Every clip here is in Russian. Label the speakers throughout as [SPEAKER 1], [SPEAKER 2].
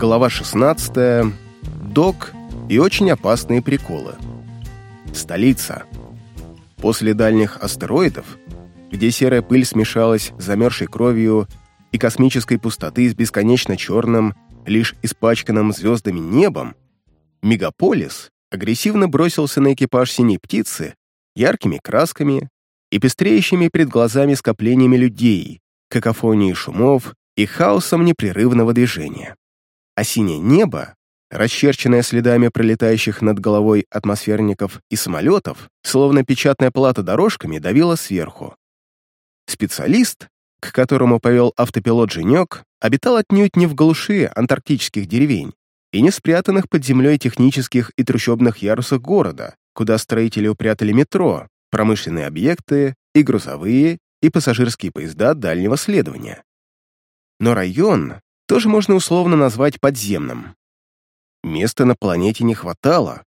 [SPEAKER 1] Глава 16. Док и очень опасные приколы. Столица. После дальних астероидов, где серая пыль смешалась с замерзшей кровью и космической пустоты с бесконечно черным, лишь испачканным звездами небом, мегаполис агрессивно бросился на экипаж синей птицы яркими красками и пестреющими перед глазами скоплениями людей, какофонией шумов и хаосом непрерывного движения. А синее небо, расчерченное следами пролетающих над головой атмосферников и самолетов, словно печатная плата дорожками, давило сверху. Специалист, к которому повел автопилот Женек, обитал отнюдь не в глуши антарктических деревень и не спрятанных под землей технических и трущобных ярусах города, куда строители упрятали метро, промышленные объекты и грузовые и пассажирские поезда дальнего следования. Но район тоже можно условно назвать подземным. Места на планете не хватало,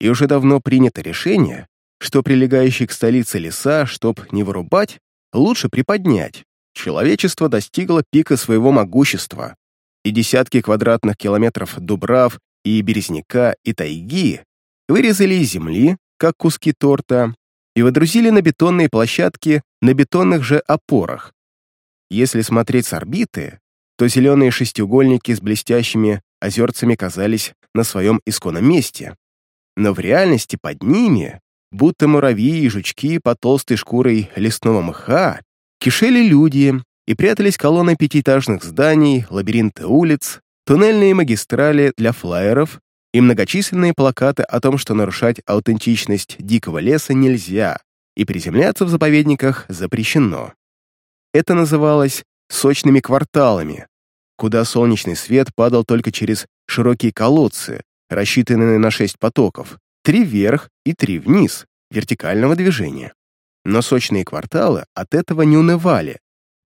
[SPEAKER 1] и уже давно принято решение, что прилегающие к столице леса, чтоб не вырубать, лучше приподнять. Человечество достигло пика своего могущества, и десятки квадратных километров дубрав и березняка и тайги вырезали из земли, как куски торта, и водрузили на бетонные площадки на бетонных же опорах. Если смотреть с орбиты, то зеленые шестиугольники с блестящими озерцами казались на своем исконном месте. Но в реальности под ними, будто муравьи и жучки под толстой шкурой лесного мха, кишели люди и прятались колонны пятиэтажных зданий, лабиринты улиц, туннельные магистрали для флайеров и многочисленные плакаты о том, что нарушать аутентичность дикого леса нельзя и приземляться в заповедниках запрещено. Это называлось сочными кварталами, куда солнечный свет падал только через широкие колодцы, рассчитанные на шесть потоков, три вверх и три вниз, вертикального движения. Но сочные кварталы от этого не унывали,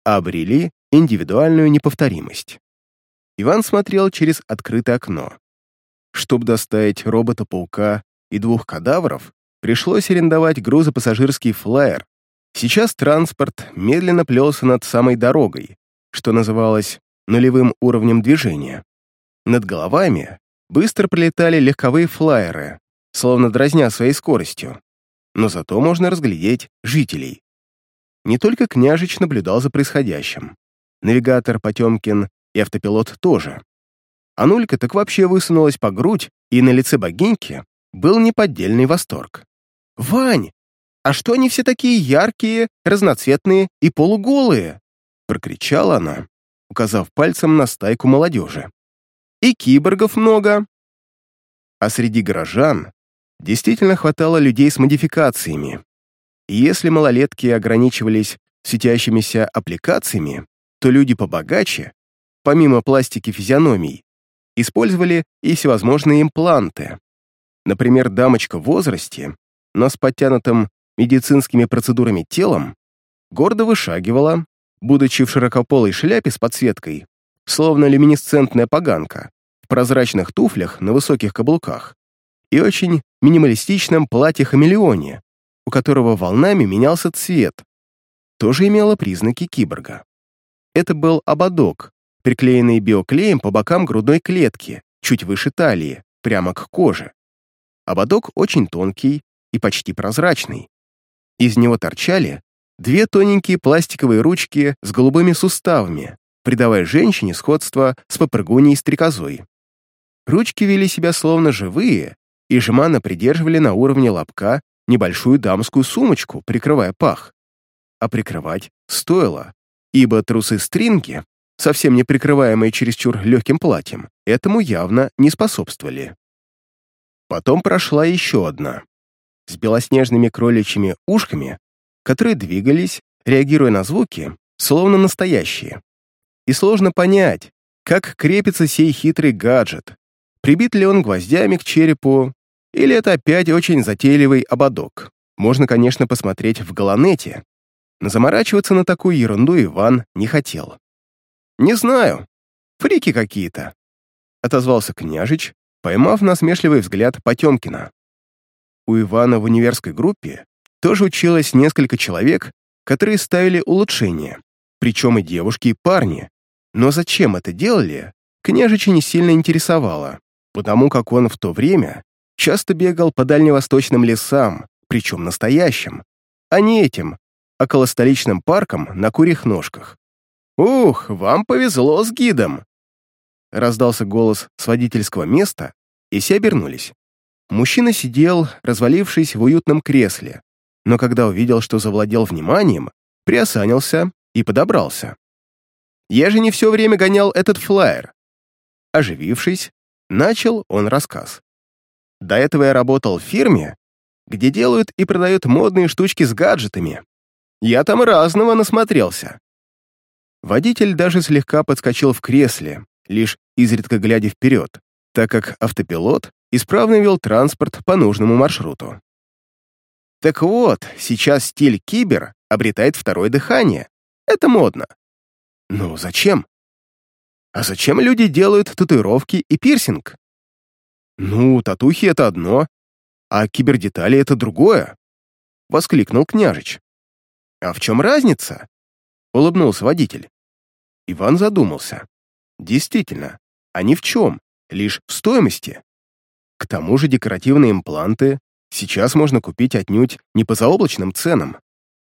[SPEAKER 1] а обрели индивидуальную неповторимость. Иван смотрел через открытое окно. Чтобы доставить робота-паука и двух кадавров, пришлось арендовать грузопассажирский флайер. Сейчас транспорт медленно плелся над самой дорогой, что называлось нулевым уровнем движения. Над головами быстро пролетали легковые флайеры, словно дразня своей скоростью. Но зато можно разглядеть жителей. Не только княжич наблюдал за происходящим. Навигатор Потемкин и автопилот тоже. А Нулька так вообще высунулась по грудь, и на лице богиньки был неподдельный восторг. «Вань, а что они все такие яркие, разноцветные и полуголые?» прокричала она, указав пальцем на стайку молодежи. «И киборгов много!» А среди горожан действительно хватало людей с модификациями, если малолетки ограничивались светящимися аппликациями, то люди побогаче, помимо пластики физиономий, использовали и всевозможные импланты. Например, дамочка в возрасте, но с подтянутым медицинскими процедурами телом, гордо вышагивала, будучи в широкополой шляпе с подсветкой, словно люминесцентная поганка, в прозрачных туфлях на высоких каблуках и очень минималистичном платье-хамелеоне, у которого волнами менялся цвет, тоже имело признаки киборга. Это был ободок, приклеенный биоклеем по бокам грудной клетки, чуть выше талии, прямо к коже. Ободок очень тонкий и почти прозрачный. Из него торчали две тоненькие пластиковые ручки с голубыми суставами, придавая женщине сходство с попрыгуней-стрекозой. Ручки вели себя словно живые и жеманно придерживали на уровне лобка небольшую дамскую сумочку, прикрывая пах. А прикрывать стоило, ибо трусы-стринги, совсем не прикрываемые чересчур легким платьем, этому явно не способствовали. Потом прошла еще одна, с белоснежными кроличьими ушками, которые двигались, реагируя на звуки, словно настоящие. И сложно понять, как крепится сей хитрый гаджет, прибит ли он гвоздями к черепу или это опять очень затейливый ободок? Можно, конечно, посмотреть в Галанете, но заморачиваться на такую ерунду Иван не хотел. «Не знаю. Фрики какие-то», — отозвался княжич, поймав насмешливый взгляд Потемкина. У Ивана в универской группе тоже училось несколько человек, которые ставили улучшения, причем и девушки, и парни. Но зачем это делали, княжича не сильно интересовало, потому как он в то время часто бегал по дальневосточным лесам, причем настоящим, а не этим, околостоличным парком на курьих ножках. «Ух, вам повезло с гидом!» Раздался голос с водительского места, и все обернулись. Мужчина сидел, развалившись в уютном кресле, но когда увидел, что завладел вниманием, приосанился и подобрался. «Я же не все время гонял этот флаер». Оживившись, начал он рассказ. До этого я работал в фирме, где делают и продают модные штучки с гаджетами. Я там разного насмотрелся. Водитель даже слегка подскочил в кресле, лишь изредка глядя вперед, так как автопилот исправно вел транспорт по нужному маршруту. Так вот, сейчас стиль кибер обретает второе дыхание. Это модно. Ну, зачем? А зачем люди делают татуировки и пирсинг? Ну, татухи — это одно, а кибердетали — это другое, — воскликнул княжич. А в чем разница? — улыбнулся водитель. Иван задумался. Действительно, они в чем? Лишь в стоимости. К тому же декоративные импланты сейчас можно купить отнюдь не по заоблачным ценам.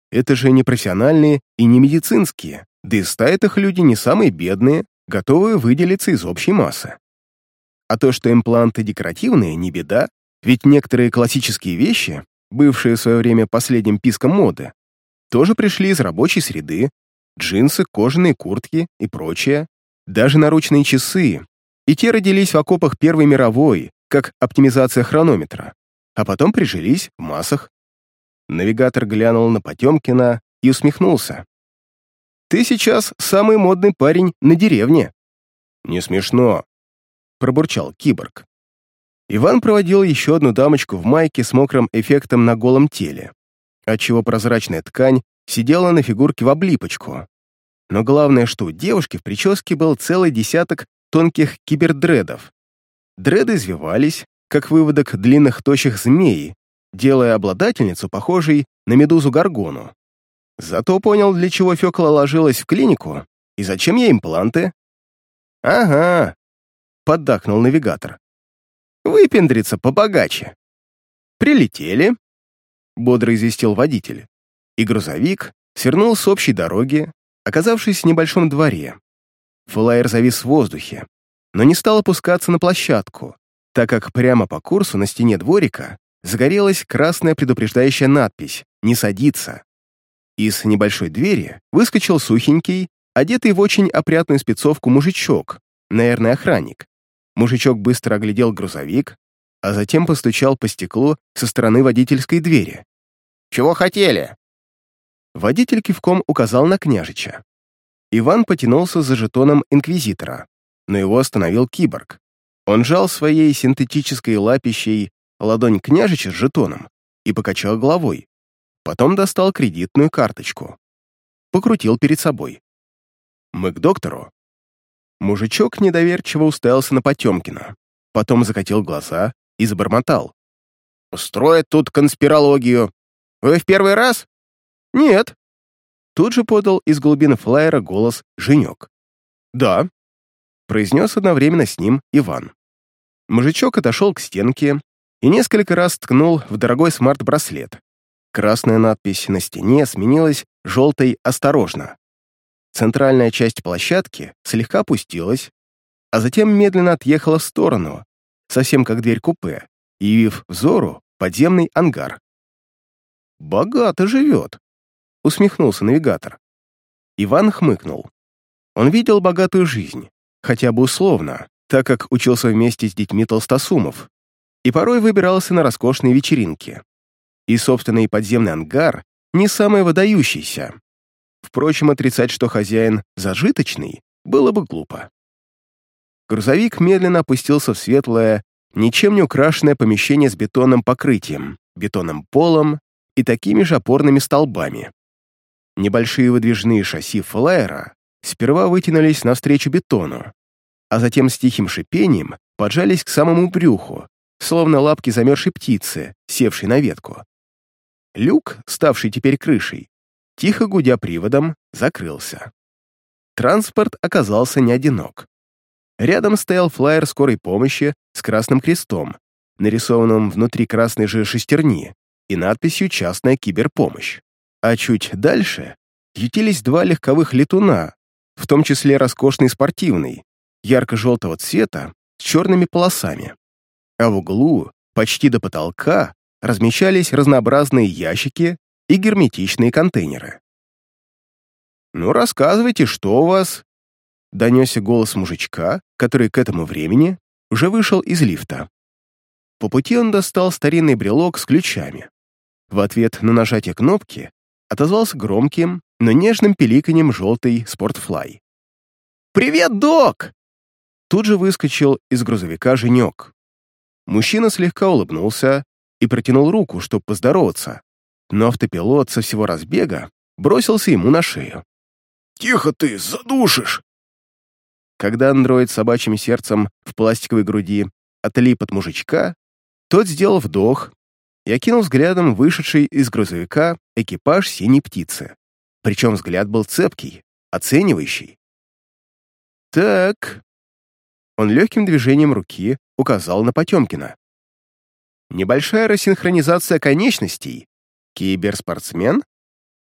[SPEAKER 1] Это же не профессиональные и не медицинские, да и стоят их люди не самые бедные, готовые выделиться из общей массы. А то, что импланты декоративные, не беда, ведь некоторые классические вещи, бывшие в свое время последним писком моды, тоже пришли из рабочей среды, джинсы, кожаные куртки и прочее, даже наручные часы, и те родились в окопах Первой мировой, как оптимизация хронометра, а потом прижились в массах. Навигатор глянул на Потемкина и усмехнулся. «Ты сейчас самый модный парень на деревне». «Не смешно», — пробурчал киборг. Иван проводил еще одну дамочку в майке с мокрым эффектом на голом теле, отчего прозрачная ткань сидела на фигурке в облипочку. Но главное, что у девушки в прическе был целый десяток тонких кибердредов. Дреды извивались, как выводок длинных тощих змей, делая обладательницу похожей на медузу Гаргону. Зато понял, для чего Фёкла ложилась в клинику и зачем ей импланты. «Ага», — поддакнул навигатор. «Выпендриться побогаче». «Прилетели», — бодро известил водитель, и грузовик свернул с общей дороги, оказавшись в небольшом дворе. Флайер завис в воздухе, но не стал опускаться на площадку, так как прямо по курсу на стене дворика загорелась красная предупреждающая надпись «Не садиться». Из небольшой двери выскочил сухенький, одетый в очень опрятную спецовку мужичок, наверное, охранник. Мужичок быстро оглядел грузовик, а затем постучал по стеклу со стороны водительской двери. «Чего хотели?» Водитель кивком указал на княжича. Иван потянулся за жетоном Инквизитора, но его остановил киборг. Он жал своей синтетической лапищей ладонь княжича с жетоном и покачал головой. Потом достал кредитную карточку. Покрутил перед собой. «Мы к доктору». Мужичок недоверчиво уставился на Потемкина, потом закатил глаза и забормотал. «Устроят тут конспирологию. Вы в первый раз?» «Нет», Тут же подал из глубины флайера голос Женек. «Да», — произнес одновременно с ним Иван. Мужичок отошел к стенке и несколько раз ткнул в дорогой смарт-браслет. Красная надпись на стене сменилась желтой «Осторожно». Центральная часть площадки слегка опустилась, а затем медленно отъехала в сторону, совсем как дверь купе, явив взору подземный ангар. «Богато живет», усмехнулся навигатор. Иван хмыкнул. Он видел богатую жизнь, хотя бы условно, так как учился вместе с детьми толстосумов, и порой выбирался на роскошные вечеринки. И собственный подземный ангар не самый выдающийся. Впрочем, отрицать, что хозяин зажиточный, было бы глупо. Грузовик медленно опустился в светлое, ничем не украшенное помещение с бетонным покрытием, бетонным полом и такими же опорными столбами. Небольшие выдвижные шасси флайера сперва вытянулись навстречу бетону, а затем с тихим шипением поджались к самому брюху, словно лапки замерзшей птицы, севшей на ветку. Люк, ставший теперь крышей, тихо гудя приводом, закрылся. Транспорт оказался не одинок. Рядом стоял флаер скорой помощи с красным крестом, нарисованным внутри красной же шестерни, и надписью «Частная киберпомощь». А чуть дальше ютились два легковых летуна, в том числе роскошный спортивный, ярко-желтого цвета с черными полосами. А в углу, почти до потолка, размещались разнообразные ящики и герметичные контейнеры. «Ну, рассказывайте, что у вас?» — донесся голос мужичка, который к этому времени уже вышел из лифта. По пути он достал старинный брелок с ключами. В ответ на нажатие кнопки отозвался громким, но нежным пиликаньем желтый спортфлай. «Привет, док!» Тут же выскочил из грузовика Женек. Мужчина слегка улыбнулся и протянул руку, чтобы поздороваться, но автопилот со всего разбега бросился ему на шею.
[SPEAKER 2] «Тихо ты, задушишь!»
[SPEAKER 1] Когда андроид с собачьим сердцем в пластиковой груди отлип от мужичка, тот сделал вдох и окинул взглядом вышедший из грузовика экипаж синей птицы. Причем взгляд был цепкий, оценивающий. «Так...» Он легким движением руки указал на Потемкина. «Небольшая рассинхронизация конечностей. Киберспортсмен?»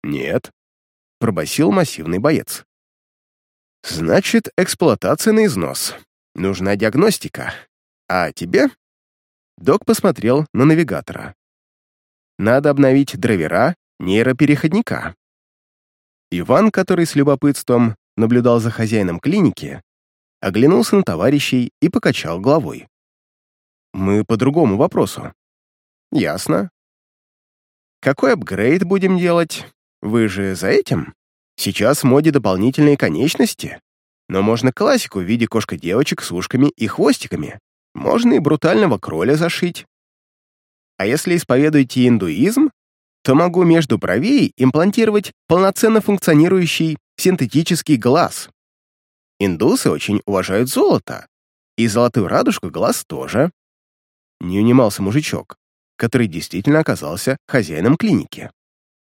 [SPEAKER 1] «Нет», — пробасил массивный боец. «Значит, эксплуатация на износ. Нужна диагностика. А тебе?» Док посмотрел на навигатора. «Надо обновить драйвера нейропереходника». Иван, который с любопытством наблюдал за хозяином клиники, оглянулся на товарищей и покачал головой. «Мы по другому вопросу». «Ясно. Какой апгрейд будем делать? Вы же за этим? Сейчас в моде дополнительные конечности, но можно классику в виде кошка-девочек с ушками и хвостиками. Можно и брутального кроля зашить. А если исповедуете индуизм, то могу между бровей имплантировать полноценно функционирующий синтетический глаз. Индусы очень уважают золото, и золотую радужку глаз тоже. Не унимался мужичок, который действительно оказался хозяином клиники.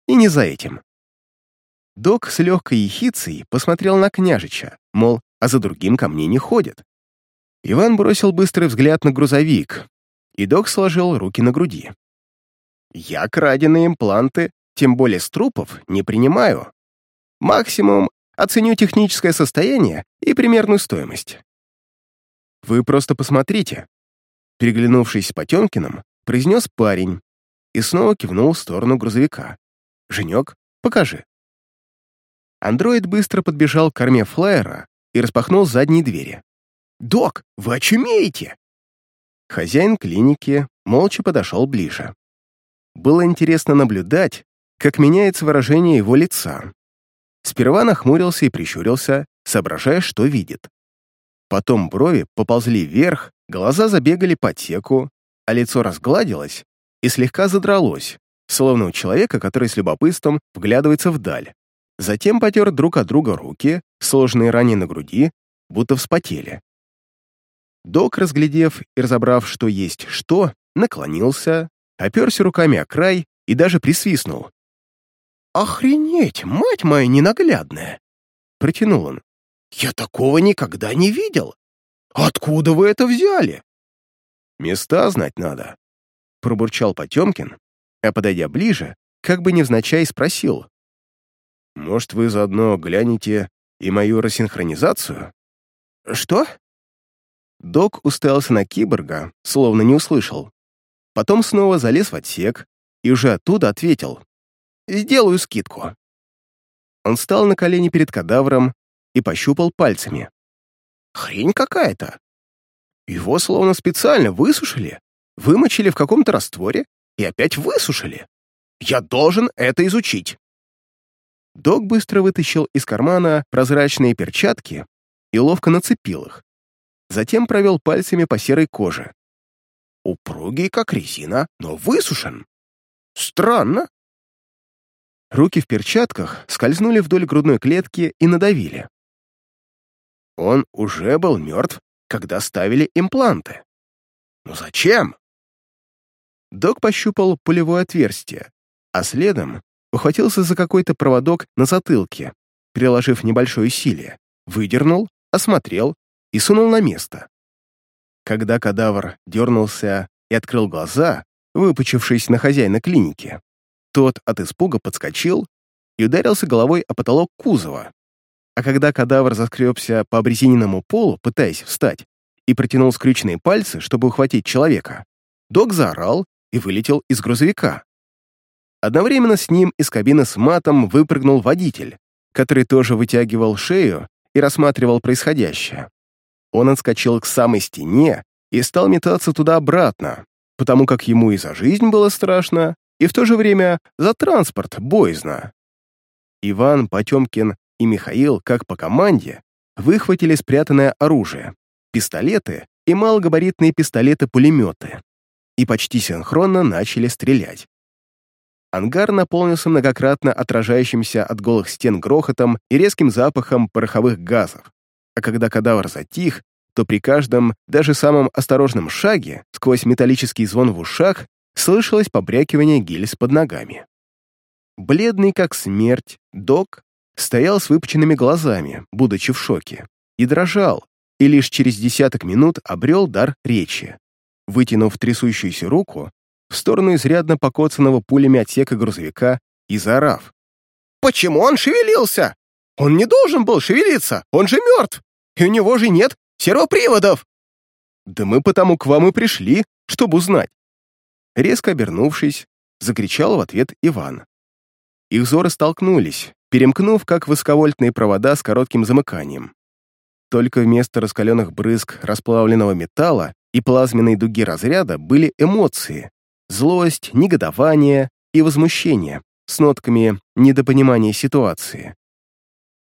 [SPEAKER 1] И не за этим. Док с легкой ехицей посмотрел на княжича, мол, а за другим ко мне не ходят. Иван бросил быстрый взгляд на грузовик, и док сложил руки на груди. «Я краденые импланты, тем более с трупов, не принимаю. Максимум оценю техническое состояние и примерную стоимость». «Вы просто посмотрите», — переглянувшись с Потемкиным, произнес парень и снова кивнул в сторону грузовика. «Женек, покажи». Андроид быстро подбежал к корме флайера и распахнул задние двери. «Док, вы очумеете!» Хозяин клиники молча подошел ближе. Было интересно наблюдать, как меняется выражение его лица. Сперва нахмурился и прищурился, соображая, что видит. Потом брови поползли вверх, глаза забегали по теку, а лицо разгладилось и слегка задралось, словно у человека, который с любопытством вглядывается вдаль. Затем потер друг от друга руки, сложенные ранее на груди, будто вспотели. Док, разглядев и разобрав, что есть что, наклонился, оперся руками о край и даже присвистнул. «Охренеть, мать моя ненаглядная!» — протянул он. «Я такого никогда не видел! Откуда вы это взяли?» «Места знать надо», — пробурчал Потемкин, а, подойдя ближе, как бы невзначай спросил. «Может, вы заодно глянете и мою рассинхронизацию?» «Что?» Док уставился на киборга, словно не услышал. Потом снова залез в отсек и уже оттуда ответил. «Сделаю скидку». Он встал на колени перед кадавром и пощупал пальцами. «Хрень какая-то. Его словно специально высушили, вымочили в каком-то растворе и опять высушили. Я должен это изучить». Док быстро вытащил из кармана прозрачные перчатки и ловко нацепил их, затем провел пальцами по серой коже. Упругий, как резина, но высушен. Странно. Руки в перчатках скользнули вдоль грудной клетки и надавили. Он уже был мертв, когда ставили импланты. Но зачем? Док пощупал пулевое отверстие, а следом ухватился за какой-то проводок на затылке, приложив небольшое усилие, выдернул, осмотрел и сунул на место. Когда кадавр дернулся и открыл глаза, выпучившись на хозяина клиники, тот от испуга подскочил и ударился головой о потолок кузова. А когда кадавр заскребся по обрезиненному полу, пытаясь встать, и протянул скрюченные пальцы, чтобы ухватить человека, док заорал и вылетел из грузовика. Одновременно с ним из кабины с матом выпрыгнул водитель, который тоже вытягивал шею и рассматривал происходящее. Он отскочил к самой стене и стал метаться туда-обратно, потому как ему и за жизнь было страшно, и в то же время за транспорт боязно. Иван, Потемкин и Михаил, как по команде, выхватили спрятанное оружие, пистолеты и малогабаритные пистолеты-пулеметы, и почти синхронно начали стрелять. Ангар наполнился многократно отражающимся от голых стен грохотом и резким запахом пороховых газов. А когда кадавр затих, то при каждом, даже самом осторожном шаге, сквозь металлический звон в ушах, слышалось побрякивание гильз под ногами. Бледный как смерть, док стоял с выпученными глазами, будучи в шоке, и дрожал, и лишь через десяток минут обрел дар речи. Вытянув трясущуюся руку, в сторону изрядно покоцанного пулями отсека грузовика и заорав. «Почему он шевелился? Он не должен был шевелиться, он же мертв, и у него же нет сервоприводов!» «Да мы потому к вам и пришли, чтобы узнать». Резко обернувшись, закричал в ответ Иван. Их взоры столкнулись, перемкнув как высоковольтные провода с коротким замыканием. Только вместо раскаленных брызг расплавленного металла и плазменной дуги разряда были эмоции, злость, негодование и возмущение с нотками недопонимания ситуации.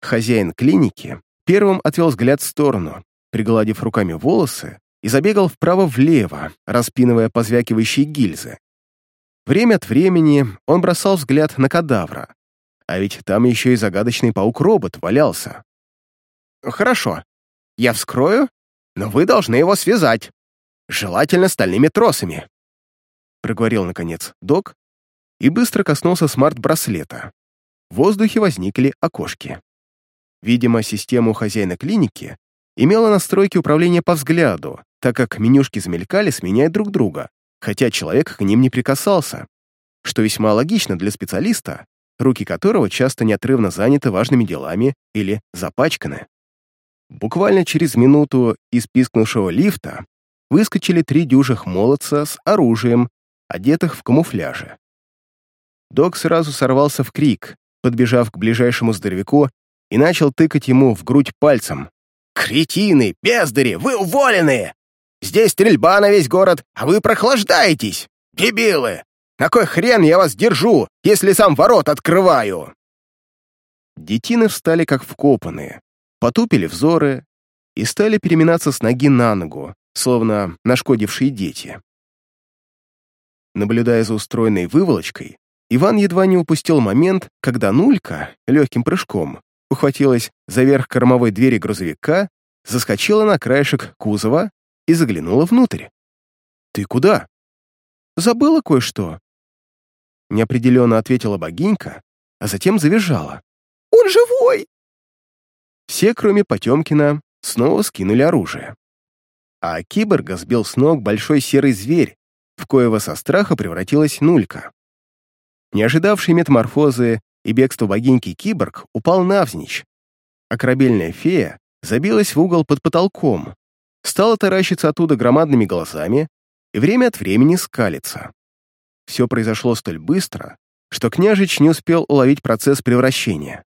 [SPEAKER 1] Хозяин клиники первым отвел взгляд в сторону, пригладив руками волосы, и забегал вправо-влево, распинывая позвякивающие гильзы. Время от времени он бросал взгляд на кадавра, а ведь там еще и загадочный паук-робот валялся. «Хорошо, я вскрою, но вы должны его связать, желательно стальными тросами», проговорил, наконец, док и быстро коснулся смарт-браслета. В воздухе возникли окошки. Видимо, система у хозяина клиники имела настройки управления по взгляду, так как менюшки замелькали, сменяя друг друга, хотя человек к ним не прикасался, что весьма логично для специалиста, руки которого часто неотрывно заняты важными делами или запачканы. Буквально через минуту из пискнувшего лифта выскочили три дюжих молодца с оружием одетых в камуфляже. Док сразу сорвался в крик, подбежав к ближайшему здоровяку и начал тыкать ему в грудь пальцем. «Кретины! Бездари! Вы уволены! Здесь стрельба на весь город, а вы прохлаждаетесь! Дебилы! На кой хрен я вас держу, если сам ворот открываю?» Детины встали как вкопанные, потупили взоры и стали переминаться с ноги на ногу, словно нашкодившие дети. Наблюдая за устроенной выволочкой, Иван едва не упустил момент, когда Нулька легким прыжком ухватилась за верх кормовой двери грузовика, заскочила на краешек кузова и заглянула внутрь. «Ты куда?» «Забыла кое-что», — неопределенно ответила богинька, а затем завизжала. «Он живой!» Все, кроме Потемкина, снова скинули оружие. А киборга сбил с ног большой серый зверь, в коего со страха превратилась Нулька. Не ожидавший метаморфозы и бегства богиньки киборг упал навзничь, а корабельная фея забилась в угол под потолком, стала таращиться оттуда громадными глазами и время от времени скалиться. Все произошло столь быстро, что княжич не успел уловить процесс превращения.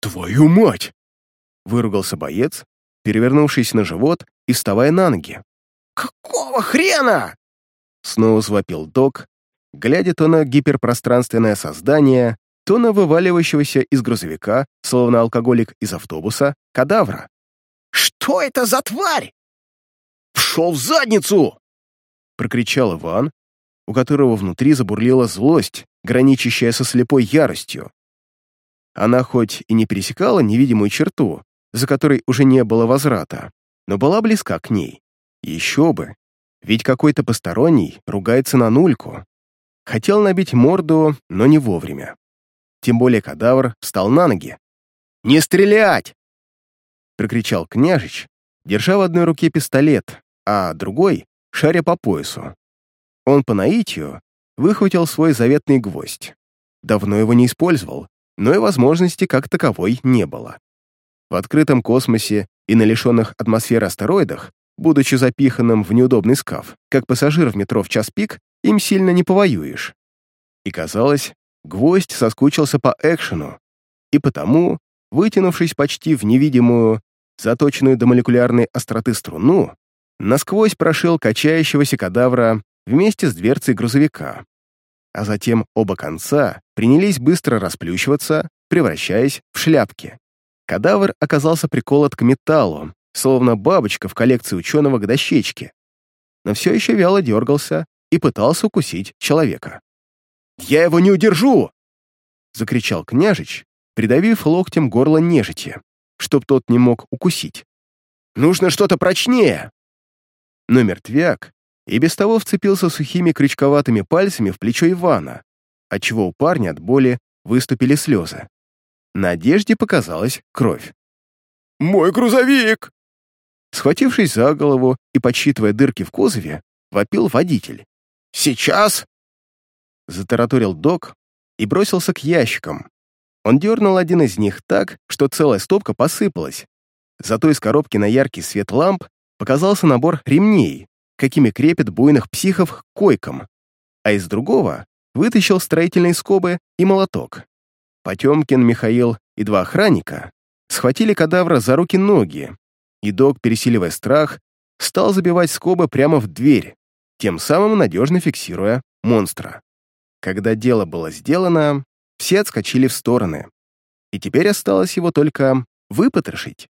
[SPEAKER 2] «Твою мать!»
[SPEAKER 1] — выругался боец, перевернувшись на живот и вставая на ноги.
[SPEAKER 2] «Какого хрена?»
[SPEAKER 1] Снова звопил док, глядя то на гиперпространственное создание, то на вываливающегося из грузовика, словно алкоголик из автобуса, кадавра.
[SPEAKER 2] «Что это за тварь?» «Пшел в задницу!»
[SPEAKER 1] — прокричал Иван, у которого внутри забурлила злость, граничащая со слепой яростью. Она хоть и не пересекала невидимую черту, за которой уже не было возврата, но была близка к ней. Еще бы, ведь какой-то посторонний ругается на нульку. Хотел набить морду, но не вовремя. Тем более кадавр встал на ноги. «Не стрелять!» — прокричал княжич, держа в одной руке пистолет, а другой — шаря по поясу. Он по наитию выхватил свой заветный гвоздь. Давно его не использовал, но и возможности как таковой не было. В открытом космосе и на лишенных атмосферы астероидах, будучи запиханным в неудобный скаф, как пассажир в метро в час пик, им сильно не повоюешь. И казалось, гвоздь соскучился по экшену, и потому, вытянувшись почти в невидимую, заточенную до молекулярной остроты струну, насквозь прошил качающегося кадавра вместе с дверцей грузовика. А затем оба конца принялись быстро расплющиваться, превращаясь в шляпки. Кадавр оказался приколот к металлу, словно бабочка в коллекции ученого к дощечке, но все еще вяло дергался и пытался укусить человека.
[SPEAKER 2] «Я его не удержу!»
[SPEAKER 1] — закричал княжич, придавив локтем горло нежити, чтоб тот не мог укусить.
[SPEAKER 2] «Нужно что-то прочнее!»
[SPEAKER 1] Но мертвяк и без того вцепился сухими крючковатыми пальцами в плечо Ивана, отчего у парня от боли выступили слезы. На одежде показалась кровь.
[SPEAKER 2] «Мой грузовик!»
[SPEAKER 1] Схватившись за голову и подсчитывая дырки в кузове, вопил водитель.
[SPEAKER 2] «Сейчас!»
[SPEAKER 1] Затараторил док и бросился к ящикам. Он дернул один из них так, что целая стопка посыпалась. Зато из коробки на яркий свет ламп показался набор ремней, какими крепят буйных психов к койкам, а из другого вытащил строительные скобы и молоток. Потемкин, Михаил и два охранника схватили кадавра за руки-ноги, и док, пересиливая страх, стал забивать скобы прямо в дверь, тем самым надежно фиксируя монстра. Когда дело было сделано, все отскочили в стороны, и теперь осталось его только выпотрошить.